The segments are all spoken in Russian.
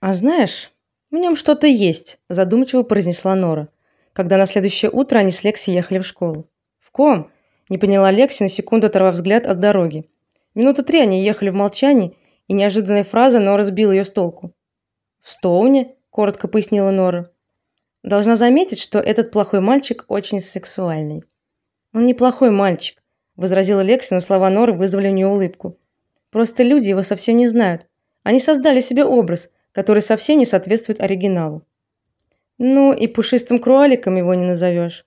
А знаешь, в нем что-то есть, задумчиво произнесла Нора, когда на следующее утро они с Лекси ехали в школу. В ком? Не поняла Лекси, на секунду оторвав взгляд от дороги. Минуты три они ехали в молчании, и неожиданная фраза Нора сбила ее с толку. В Стоуне, коротко пояснила Нора. Должна заметить, что этот плохой мальчик очень сексуальный. Он неплохой мальчик, возразила Лекси, но слова Норы вызвали у нее улыбку. Просто люди его совсем не знают. Они создали себе образ, который совсем не соответствует оригиналу. Ну и пушистым кроликом его не назовешь.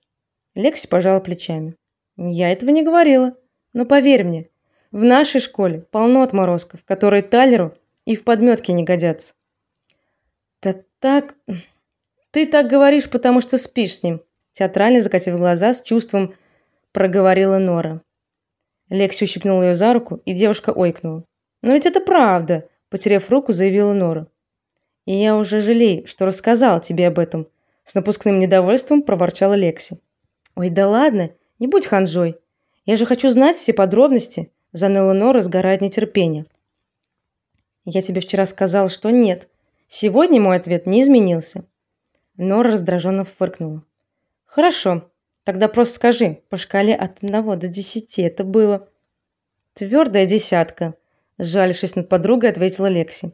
Лекси пожала плечами. Я этого не говорила, но поверь мне, в нашей школе полно отморозков, которые Талеру и в подметке не годятся. Так так ты так говоришь, потому что спишь с ним, театрально закатив глаза, с чувством проговорила Нора. Лекси ущипнул ее за руку, и девушка ойкнула. "Но ведь это правда", потеряв руку, заявила Нора. "И я уже жалею, что рассказал тебе об этом", с напускным недовольством проворчала Лекси. "Ой, да ладно, не будь ханжой. Я же хочу знать все подробности", заныла Нора, сгорая от нетерпения. "Я тебе вчера сказал, что нет. Сегодня мой ответ не изменился. Нора раздраженно фыркнула. Хорошо. Тогда просто скажи, по шкале от 1 до 10 это было твердая десятка, сжалившись над подругой, ответила Лекси.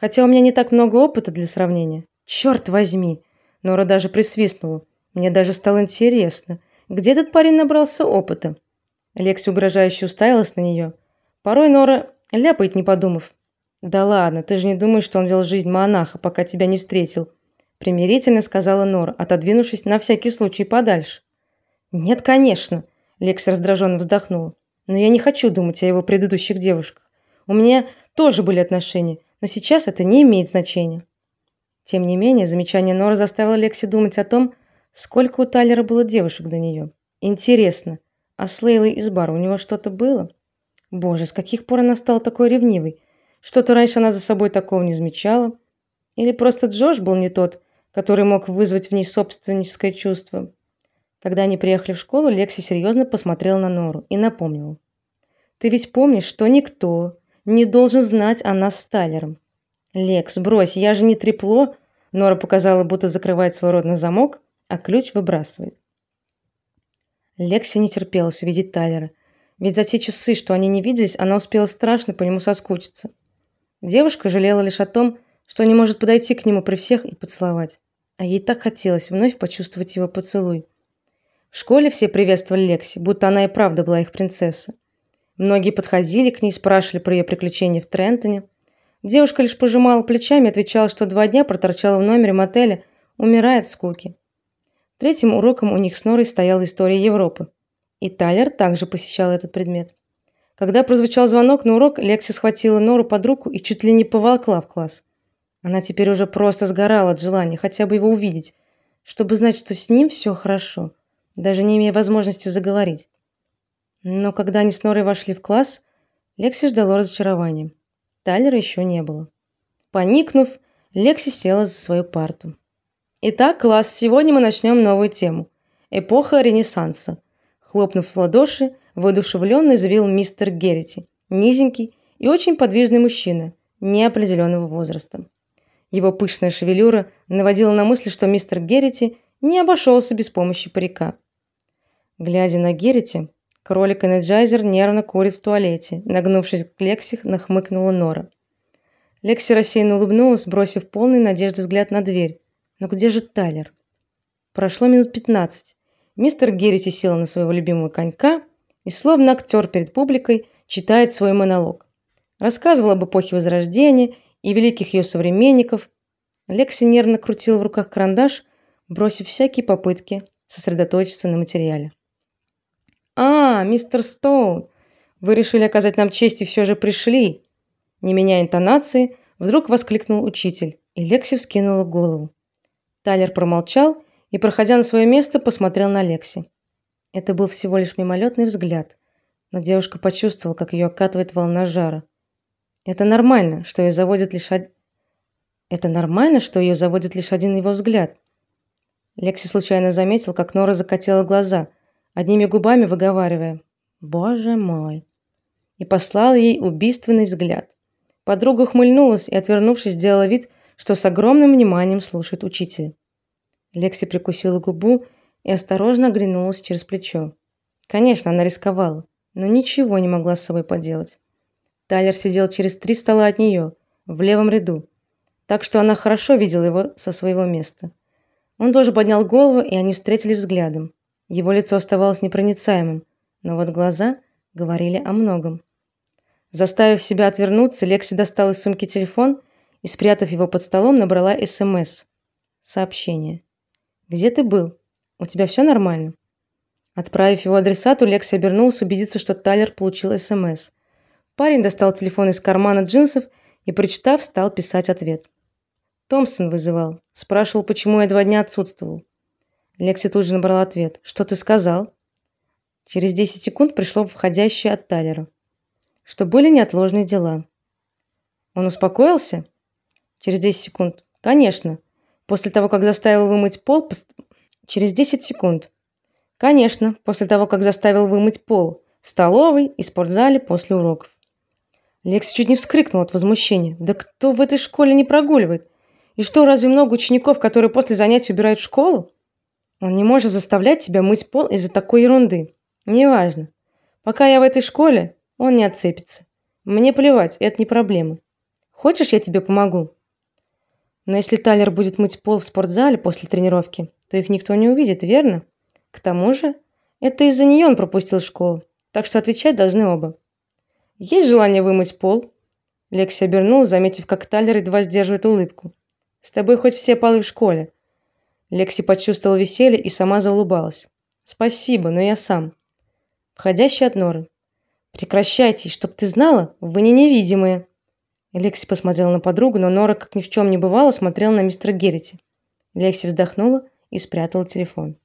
Хотя у меня не так много опыта для сравнения. Черт возьми, Нора даже присвистнула. Мне даже стало интересно, где этот парень набрался опыта. Лекси угрожающе уставилась на нее. Порой Нора ляпает, не подумав. Да ладно, ты же не думаешь, что он вел жизнь монаха, пока тебя не встретил примирительно сказала Нора, отодвинувшись на всякий случай подальше. Нет, конечно, Лекс раздраженно вздохнула. Но я не хочу думать о его предыдущих девушках. У меня тоже были отношения, но сейчас это не имеет значения. Тем не менее, замечание Нора заставило Лекси думать о том, сколько у Тайлера было девушек до нее. Интересно, а с Лейлой из бара у него что-то было? Боже, с каких пор она стала такой ревнивой? Что-то раньше она за собой такого не замечала. Или просто Джош был не тот, который мог вызвать в ней собственническое чувство. Когда они приехали в школу, Лекси серьезно посмотрела на Нору и напомнила: "Ты ведь помнишь, что никто не должен знать о нас с Тайлером". "Лекс, брось, я же не трепло", Нора показала, будто закрывает свой рот на замок, а ключ выбрасывает. Лекси не терпелось увидеть Тайлера, ведь за те часы, что они не виделись, она успела страшно по нему соскучиться. Девушка жалела лишь о том, что не может подойти к нему при всех и поцеловать. А ей так хотелось вновь почувствовать его поцелуй. В школе все приветствовали Лекси, будто она и правда была их принцесса. Многие подходили к ней, спрашивали про ее приключения в Трентоне. Девушка лишь пожимала плечами и отвечала, что два дня проторчала в номере мотеля, умирает скуки. Третьим уроком у них с Норой стояла история Европы. И Тайлер также посещал этот предмет. Когда прозвучал звонок на урок, Лекси схватила Нору под руку и чуть ли не поволокла в класс. Она теперь уже просто сгорала от желания хотя бы его увидеть, чтобы знать, что с ним все хорошо, даже не имея возможности заговорить. Но когда они с Норой вошли в класс, Лекси ждала разочарования. Тайлера еще не было. Поникнув, Лекси села за свою парту. Итак, класс, сегодня мы начнем новую тему. Эпоха Ренессанса. Хлопнув в ладоши, воодушевленно заявил мистер Геррити, низенький и очень подвижный мужчина неопределенного возраста. Его пышная шевелюра наводила на мысль, что мистер Геррити не обошелся без помощи парика. Глядя на Геррити, кролик Энерджайзер нервно курит в туалете. Нагнувшись к Лекси, хмыкнула Нора. Лекси рассеянно улыбнулась, бросив полный надежды взгляд на дверь. Но где же Тайлер? Прошло минут пятнадцать. Мистер Геррити сел на своего любимого конька и словно актер перед публикой читает свой монолог. Рассказывал об эпохе Возрождения и великих ее современников. Лекси нервно крутила в руках карандаш, бросив всякие попытки сосредоточиться на материале. А, мистер Стоун, вы решили оказать нам честь и все же пришли. Не меняя интонации, вдруг воскликнул учитель, и Лекси вскинула голову. Тайлер промолчал и, проходя на свое место, посмотрел на Лекси. Это был всего лишь мимолетный взгляд, но девушка почувствовала, как ее окатывает волна жара. Это нормально, что ее заводит лишь од... Это нормально, что ее заводит лишь один его взгляд. Лекси случайно заметил, как Нора закатила глаза, одними губами выговаривая: "Боже мой!" и послал ей убийственный взгляд. Подруга ухмыльнулась и, отвернувшись, сделала вид, что с огромным вниманием слушает учителя. Лекси прикусила губу и осторожно оглянулась через плечо. Конечно, она рисковала, но ничего не могла с собой поделать. Тайлер сидел через три стола от нее, в левом ряду, так что она хорошо видела его со своего места. Он тоже поднял голову, и они встретились взглядом. Его лицо оставалось непроницаемым, но вот глаза говорили о многом. Заставив себя отвернуться, Лекси достала из сумки телефон и, спрятав его под столом, набрала СМС. Сообщение. Где ты был? У тебя все нормально? Отправив его адресату, Лекси обернулся убедиться, что Тайлер получил СМС. Парень достал телефон из кармана джинсов и, прочитав, стал писать ответ. Томпсон вызывал, спрашивал, почему я два дня отсутствовал. Лекси тут же набрала ответ. Что ты сказал? Через 10 секунд пришло входящее от Тайлера, что были неотложные дела. Он успокоился? Через 10 секунд. Конечно. После того, как заставил вымыть пол, пост... через 10 секунд. Конечно, после того, как заставил вымыть пол в столовой и спортзале после уроков. Лекси чуть не вскрикнул от возмущения. Да кто в этой школе не прогуливает? И что, разве много учеников, которые после занятий убирают школу? Он не может заставлять тебя мыть пол из-за такой ерунды. Неважно. Пока я в этой школе, он не отцепится. Мне плевать, это не проблема. Хочешь, я тебе помогу? Но если Тайлер будет мыть пол в спортзале после тренировки, то их никто не увидит, верно? К тому же, это из-за нее он пропустил школу. Так что отвечать должны оба. Есть желание вымыть пол? Лекси обернулась, заметив, как Тайлер едва сдерживает улыбку. С тобой хоть все полы в школе. Лекси почувствовала веселье и сама заулыбалась. Спасибо, но я сам. Входящий от Норы. Прекращайте, чтоб ты знала, вы не невидимые. Лекси посмотрела на подругу, но Нора, как ни в чем не бывало, смотрела на мистера Геррити. Лекси вздохнула и спрятала телефон.